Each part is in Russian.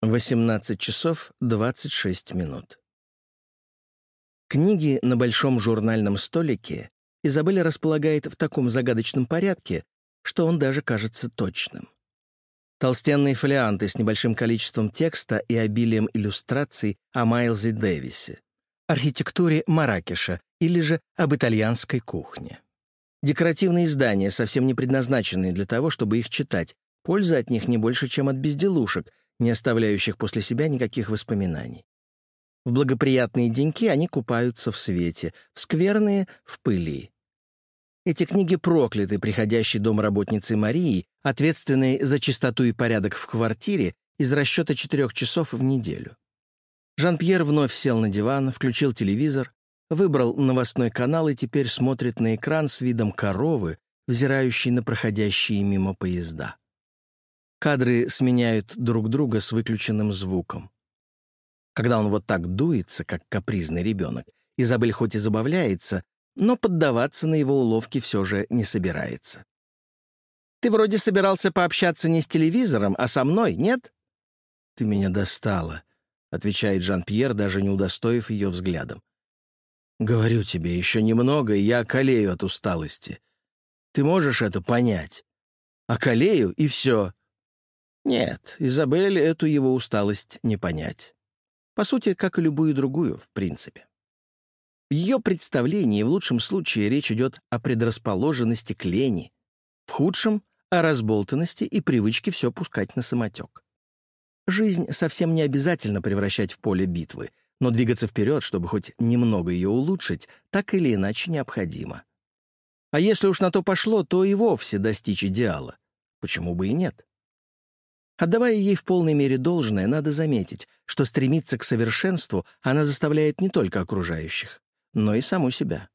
18 часов 26 минут. Книги на большом журнальном столике Изабель располагает в таком загадочном порядке, что он даже кажется точным. Толстенные фолианты с небольшим количеством текста и обилием иллюстраций о Майлзе Дэвисе, архитектуре Маракеша или же об итальянской кухне. Декоративные издания, совсем не предназначенные для того, чтобы их читать, пользы от них не больше, чем от безделушек, не оставляющих после себя никаких воспоминаний. В благоприятные деньки они купаются в свете, в скверные — в пыли. Эти книги прокляты приходящей домработницей Марии, ответственной за чистоту и порядок в квартире из расчета четырех часов в неделю. Жан-Пьер вновь сел на диван, включил телевизор, выбрал новостной канал и теперь смотрит на экран с видом коровы, взирающей на проходящие мимо поезда. Кадры сменяют друг друга с выключенным звуком. Когда он вот так дуется, как капризный ребенок, Изабель хоть и забавляется, но поддаваться на его уловки все же не собирается. «Ты вроде собирался пообщаться не с телевизором, а со мной, нет?» «Ты меня достала», — отвечает Жан-Пьер, даже не удостоив ее взглядом. «Говорю тебе, еще немного, и я околею от усталости. Ты можешь это понять? Околею, и все. Нет, Изабель эту его усталость не понять. По сути, как и любую другую, в принципе. В ее представлении в лучшем случае речь идет о предрасположенности к лени, в худшем — о разболтанности и привычке все пускать на самотек. Жизнь совсем не обязательно превращать в поле битвы, но двигаться вперед, чтобы хоть немного ее улучшить, так или иначе необходимо. А если уж на то пошло, то и вовсе достичь идеала. Почему бы и нет? Отдавая ей в полной мере должное, надо заметить, что стремиться к совершенству она заставляет не только окружающих, но и саму себя.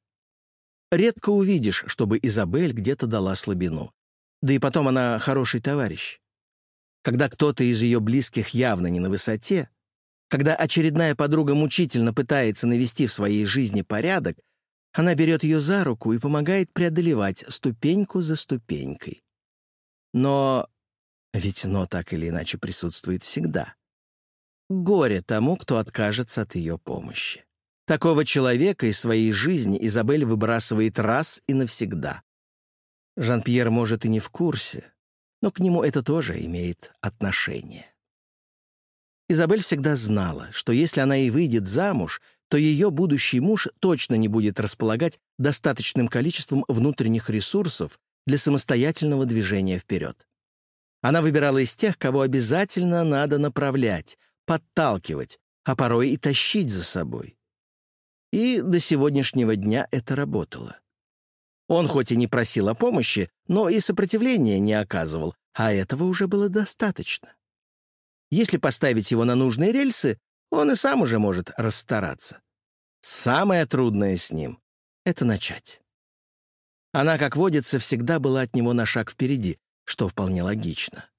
Редко увидишь, чтобы Изабель где-то дала слабину. Да и потом она хороший товарищ. Когда кто-то из ее близких явно не на высоте, когда очередная подруга мучительно пытается навести в своей жизни порядок, она берет ее за руку и помогает преодолевать ступеньку за ступенькой. Но ведь «но» так или иначе присутствует всегда. Горе тому, кто откажется от ее помощи. Такого человека из своей жизни Изабель выбрасывает раз и навсегда. Жан-Пьер, может, и не в курсе, но к нему это тоже имеет отношение. Изабель всегда знала, что если она и выйдет замуж, то ее будущий муж точно не будет располагать достаточным количеством внутренних ресурсов для самостоятельного движения вперед. Она выбирала из тех, кого обязательно надо направлять, подталкивать, а порой и тащить за собой. И до сегодняшнего дня это работало. Он хоть и не просил о помощи, но и сопротивления не оказывал, а этого уже было достаточно. Если поставить его на нужные рельсы, он и сам уже может расстараться. Самое трудное с ним — это начать. Она, как водится, всегда была от него на шаг впереди, что вполне логично.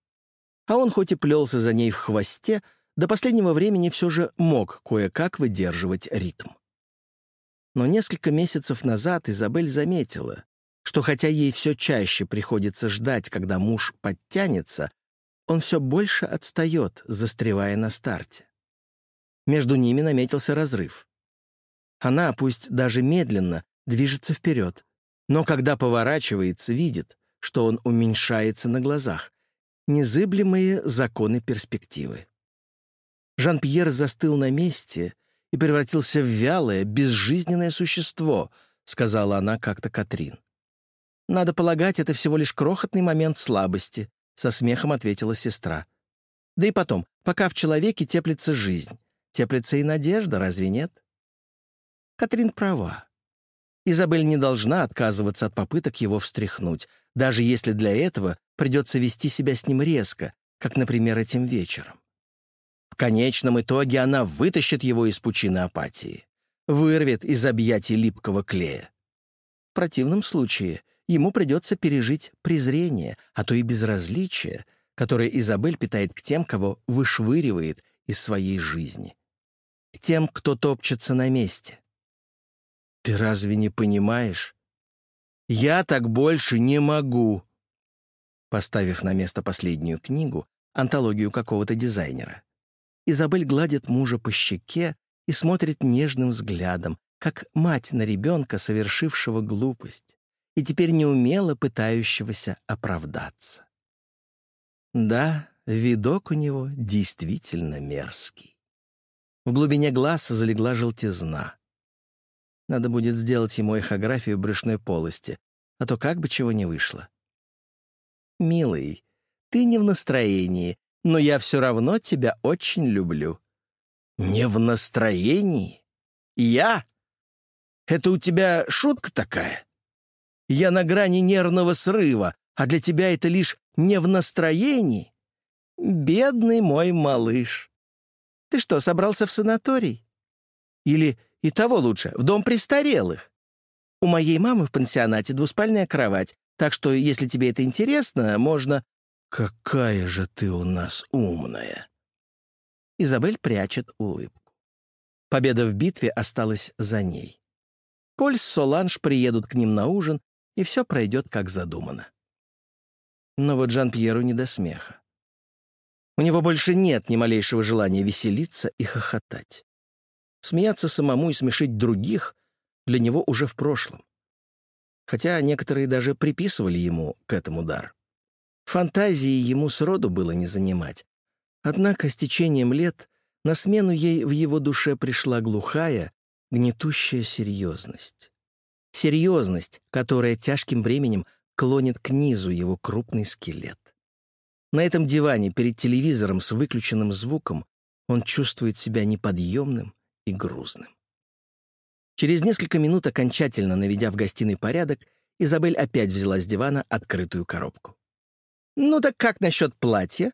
А он хоть и плелся за ней в хвосте, до последнего времени все же мог кое-как выдерживать ритм. Но несколько месяцев назад Изабель заметила, что хотя ей все чаще приходится ждать, когда муж подтянется, он все больше отстает, застревая на старте. Между ними наметился разрыв. Она, пусть даже медленно, движется вперед, но когда поворачивается, видит, что он уменьшается на глазах. Незыблемые законы перспективы. Жан-Пьер застыл на месте и превратился в вялое, безжизненное существо, сказала она как-то Катрин. «Надо полагать, это всего лишь крохотный момент слабости», — со смехом ответила сестра. «Да и потом, пока в человеке теплится жизнь, теплится и надежда, разве нет?» Катрин права. Изабель не должна отказываться от попыток его встряхнуть, даже если для этого придется вести себя с ним резко, как, например, этим вечером. В конечном итоге она вытащит его из пучины апатии, вырвет из объятий липкого клея. В противном случае ему придется пережить презрение, а то и безразличие, которое Изабель питает к тем, кого вышвыривает из своей жизни. К тем, кто топчется на месте. «Ты разве не понимаешь? Я так больше не могу!» Поставив на место последнюю книгу, антологию какого-то дизайнера, Изабель гладит мужа по щеке и смотрит нежным взглядом, как мать на ребенка, совершившего глупость, и теперь неумело пытающегося оправдаться. Да, видок у него действительно мерзкий. В глубине глаз залегла желтизна. Надо будет сделать ему эхографию брюшной полости, а то как бы чего не вышло. «Милый, ты не в настроении, но я все равно тебя очень люблю». «Не в настроении? Я? Это у тебя шутка такая? Я на грани нервного срыва, а для тебя это лишь не в настроении? Бедный мой малыш. Ты что, собрался в санаторий? Или и того лучше, в дом престарелых? У моей мамы в пансионате двуспальная кровать, так что, если тебе это интересно, можно... Какая же ты у нас умная!» Изабель прячет улыбку. Победа в битве осталась за ней. Поль с Соланж приедут к ним на ужин, и все пройдет как задумано. Но вот Жан-Пьеру не до смеха. У него больше нет ни малейшего желания веселиться и хохотать. Смеяться самому и смешить других для него уже в прошлом. Хотя некоторые даже приписывали ему к этому дар. Фантазии ему сроду было не занимать. Однако с течением лет на смену ей в его душе пришла глухая, гнетущая серьезность. Серьезность, которая тяжким бременем клонит к низу его крупный скелет. На этом диване перед телевизором с выключенным звуком он чувствует себя неподъемным и грузным. Через несколько минут, окончательно наведя в гостиной порядок, Изабель опять взяла с дивана открытую коробку. «Ну так как насчет платья?»